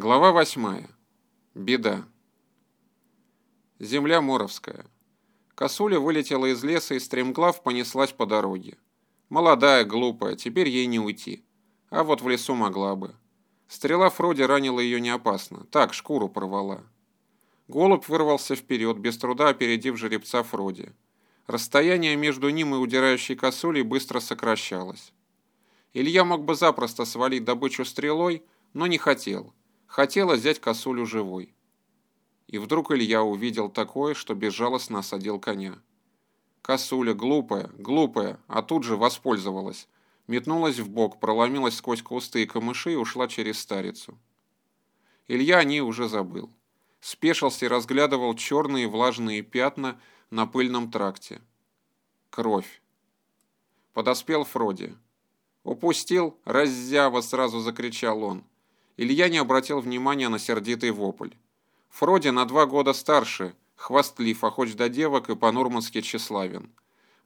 Глава восьмая. Беда. Земля Моровская. Косуля вылетела из леса и стремглав понеслась по дороге. Молодая, глупая, теперь ей не уйти. А вот в лесу могла бы. Стрела Фроди ранила ее не опасно. Так, шкуру порвала. Голубь вырвался вперед, без труда опередив жеребца Фроди. Расстояние между ним и удирающей косулей быстро сокращалось. Илья мог бы запросто свалить добычу стрелой, но не хотел – Хотела взять косулю живой. И вдруг Илья увидел такое, что безжалостно осадил коня. Косуля, глупая, глупая, а тут же воспользовалась. Метнулась в бок, проломилась сквозь кусты и камыши и ушла через старицу. Илья о ней уже забыл. Спешился и разглядывал черные влажные пятна на пыльном тракте. Кровь. Подоспел Фроди. «Упустил, раззява!» — сразу закричал он. Илья не обратил внимания на сердитый вопль. Фроди на два года старше, хвастлив, охоч до девок и по-нурмански тщеславен.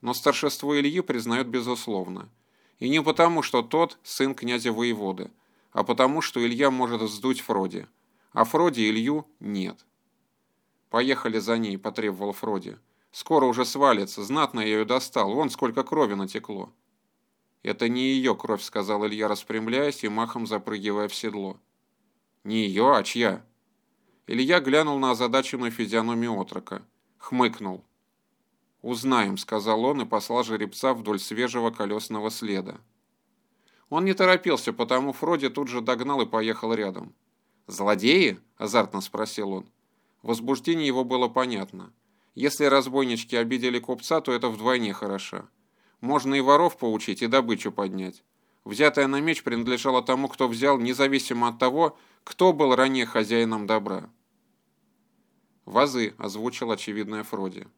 Но старшество Ильи признают безусловно. И не потому, что тот сын князя-воеводы, а потому, что Илья может вздуть Фроди. А Фроди Илью нет. «Поехали за ней», — потребовал Фроди. «Скоро уже свалится, знатно я ее достал, вон сколько крови натекло». «Это не ее кровь», — сказал Илья, распрямляясь и махом запрыгивая в седло. «Не ее, а чья?» Илья глянул на озадаченную физиономию отрока. Хмыкнул. «Узнаем», — сказал он и послал жеребца вдоль свежего колесного следа. Он не торопился, потому Фроди тут же догнал и поехал рядом. «Злодеи?» – азартно спросил он. Возбуждение его было понятно. Если разбойнички обидели купца, то это вдвойне хорошо. Можно и воров поучить, и добычу поднять. Взятая на меч принадлежала тому, кто взял, независимо от того, кто был ранее хозяином добра. «Вазы», — озвучил очевидное Фроди.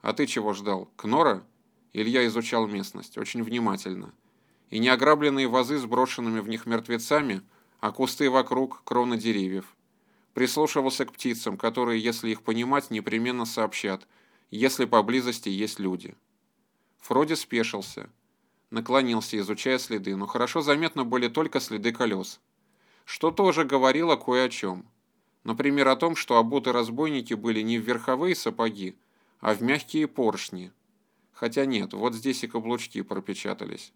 «А ты чего ждал? Кнора?» Илья изучал местность, очень внимательно. И не ограбленные вазы с брошенными в них мертвецами, а кусты вокруг, кроны деревьев. Прислушивался к птицам, которые, если их понимать, непременно сообщат, если поблизости есть люди. Фроди спешился. Наклонился, изучая следы, но хорошо заметно были только следы колес. Что тоже говорило кое о чем. Например, о том, что обуты разбойники были не в верховые сапоги, а в мягкие поршни. Хотя нет, вот здесь и каблучки пропечатались.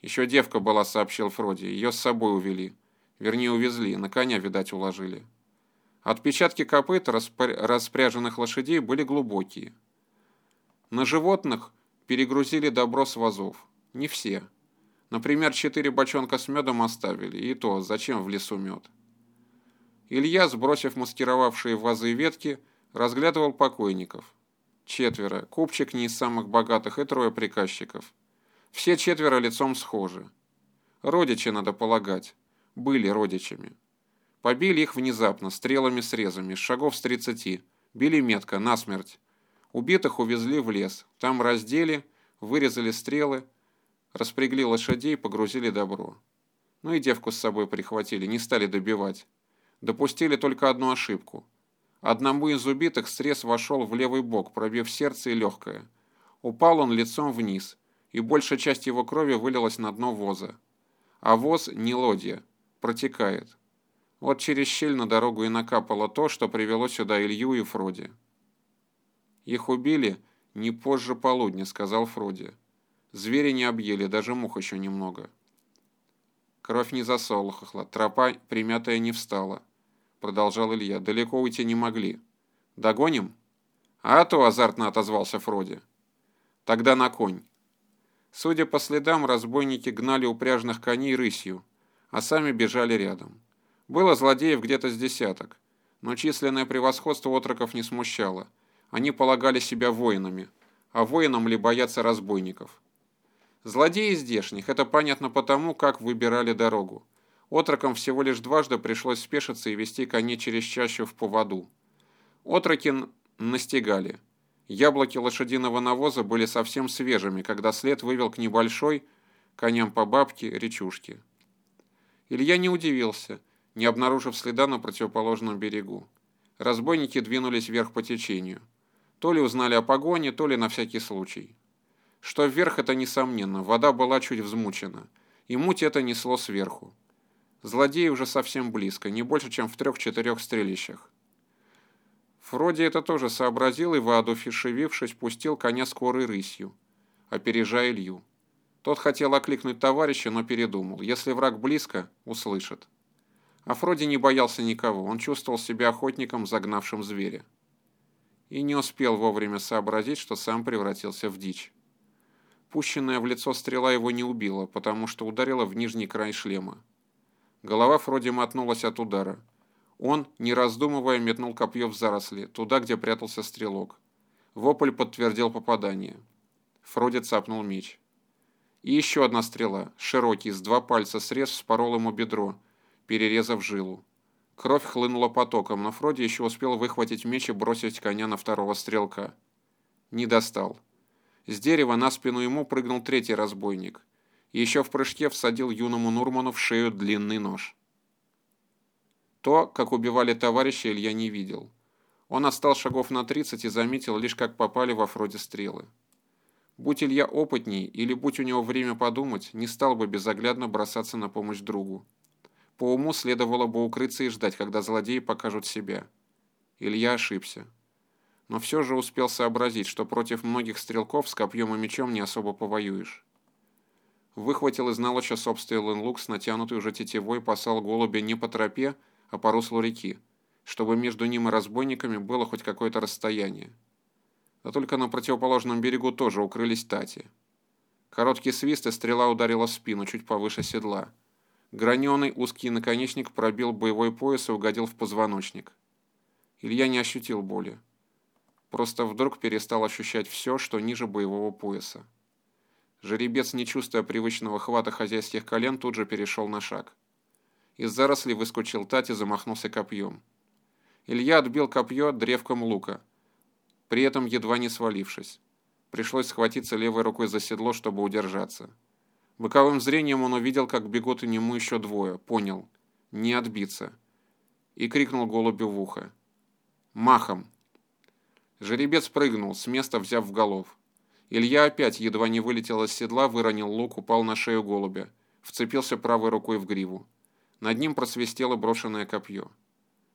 «Еще девка была», — сообщил Фроди. «Ее с собой увели. Вернее, увезли. На коня, видать, уложили». Отпечатки копыт распряженных лошадей были глубокие. На животных Перегрузили добро с вазов. Не все. Например, четыре бочонка с медом оставили, и то, зачем в лесу мед? Илья, сбросив маскировавшие вазы ветки, разглядывал покойников. Четверо, купчик не из самых богатых и трое приказчиков. Все четверо лицом схожи. Родичи, надо полагать, были родичами. Побили их внезапно, стрелами-срезами, с шагов с тридцати. Били метко, насмерть. Убитых увезли в лес. Там раздели, вырезали стрелы, распрягли лошадей, погрузили добро. Ну и девку с собой прихватили, не стали добивать. Допустили только одну ошибку. Одному из убитых срез вошел в левый бок, пробив сердце и легкое. Упал он лицом вниз, и большая часть его крови вылилась на дно воза. А воз не лодья, протекает. Вот через щель на дорогу и накапало то, что привело сюда Илью и Фроди. «Их убили не позже полудня», — сказал Фроди. «Звери не объели, даже мух еще немного». Кровь не засолохла, тропа примятая не встала. Продолжал Илья. «Далеко уйти не могли. Догоним?» «А то!» — азартно отозвался Фроди. «Тогда на конь». Судя по следам, разбойники гнали упряжных коней рысью, а сами бежали рядом. Было злодеев где-то с десяток, но численное превосходство отроков не смущало — они полагали себя воинами, а воинам ли бояться разбойников. Злодеи здешних, это понятно потому, как выбирали дорогу. Отрокам всего лишь дважды пришлось спешиться и вести коней через чащу в поводу. Отроки настигали. Яблоки лошадиного навоза были совсем свежими, когда след вывел к небольшой, коням по бабке, речушке. Илья не удивился, не обнаружив следа на противоположном берегу. Разбойники двинулись вверх по течению. То ли узнали о погоне, то ли на всякий случай. Что вверх, это несомненно, вода была чуть взмучена, и муть это несло сверху. Злодеи уже совсем близко, не больше, чем в трех-четырех стрелищах. Фроди это тоже сообразил и, воодушевившись, пустил коня скорой рысью, опережая Илью. Тот хотел окликнуть товарища, но передумал. Если враг близко, услышит. А Фроди не боялся никого, он чувствовал себя охотником, загнавшим зверя. И не успел вовремя сообразить, что сам превратился в дичь. Пущенная в лицо стрела его не убила, потому что ударила в нижний край шлема. Голова Фроди мотнулась от удара. Он, не раздумывая, метнул копье в заросли, туда, где прятался стрелок. Вопль подтвердил попадание. Фроди цапнул меч. И еще одна стрела, широкий, с два пальца срез вспорол ему бедро, перерезав жилу. Кровь хлынула потоком, но Фроди еще успел выхватить меч и бросить коня на второго стрелка. Не достал. С дерева на спину ему прыгнул третий разбойник. Еще в прыжке всадил юному Нурману в шею длинный нож. То, как убивали товарища, Илья не видел. Он отстал шагов на 30 и заметил лишь, как попали во Фроде стрелы. Будь Илья опытней, или будь у него время подумать, не стал бы безоглядно бросаться на помощь другу. По уму следовало бы укрыться и ждать, когда злодеи покажут себя. Илья ошибся. Но все же успел сообразить, что против многих стрелков с копьем и мечом не особо повоюешь. Выхватил из налоча собственный лук с натянутой уже тетивой, посал голубя не по тропе, а по руслу реки, чтобы между ним и разбойниками было хоть какое-то расстояние. Да только на противоположном берегу тоже укрылись тати. Короткий свист и стрела ударила в спину, чуть повыше седла. Граненый узкий наконечник пробил боевой пояс и угодил в позвоночник. Илья не ощутил боли. Просто вдруг перестал ощущать все, что ниже боевого пояса. Жеребец, не чувствуя привычного хвата хозяйских колен, тут же перешел на шаг. Из зарослей выскочил Тати и замахнулся копьем. Илья отбил копье древком лука, при этом едва не свалившись. Пришлось схватиться левой рукой за седло, чтобы удержаться. Боковым зрением он увидел, как бегут и нему еще двое. Понял. Не отбиться. И крикнул голубю в ухо. «Махом!» Жеребец прыгнул, с места взяв в голов. Илья опять едва не вылетел из седла, выронил лук, упал на шею голубя. Вцепился правой рукой в гриву. Над ним просвистело брошенное копье.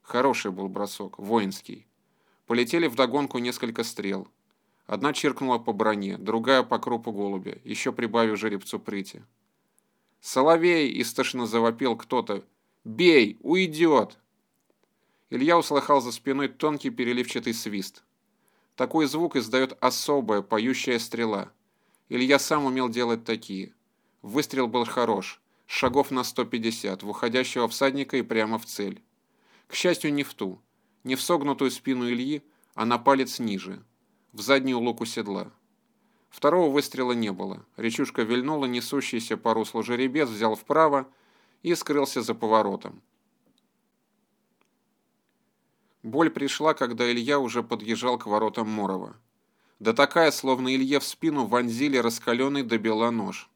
Хороший был бросок, воинский. Полетели вдогонку несколько стрел. Одна чиркнула по броне, другая по крупу голубя, еще прибавив жеребцу прыти. «Соловей!» – истошно завопил кто-то. «Бей! Уйдет!» Илья услыхал за спиной тонкий переливчатый свист. Такой звук издает особая поющая стрела. Илья сам умел делать такие. Выстрел был хорош шагов на 150, в уходящего всадника и прямо в цель. К счастью, не в ту, не в согнутую спину Ильи, а на палец ниже, в заднюю луку седла. Второго выстрела не было. Речушка вильнула, несущийся по руслу жеребец взял вправо и скрылся за поворотом. Боль пришла, когда Илья уже подъезжал к воротам Морова. Да такая, словно Илье в спину вонзили раскаленный до бела нож.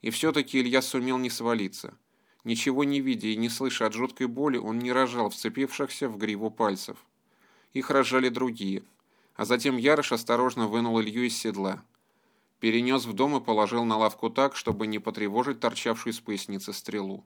И все-таки Илья сумел не свалиться. Ничего не видя и не слыша от жуткой боли, он не рожал вцепившихся в гриву пальцев. Их разжали другие. А затем Ярош осторожно вынул Илью из седла. Перенес в дом и положил на лавку так, чтобы не потревожить торчавшую из поясницы стрелу.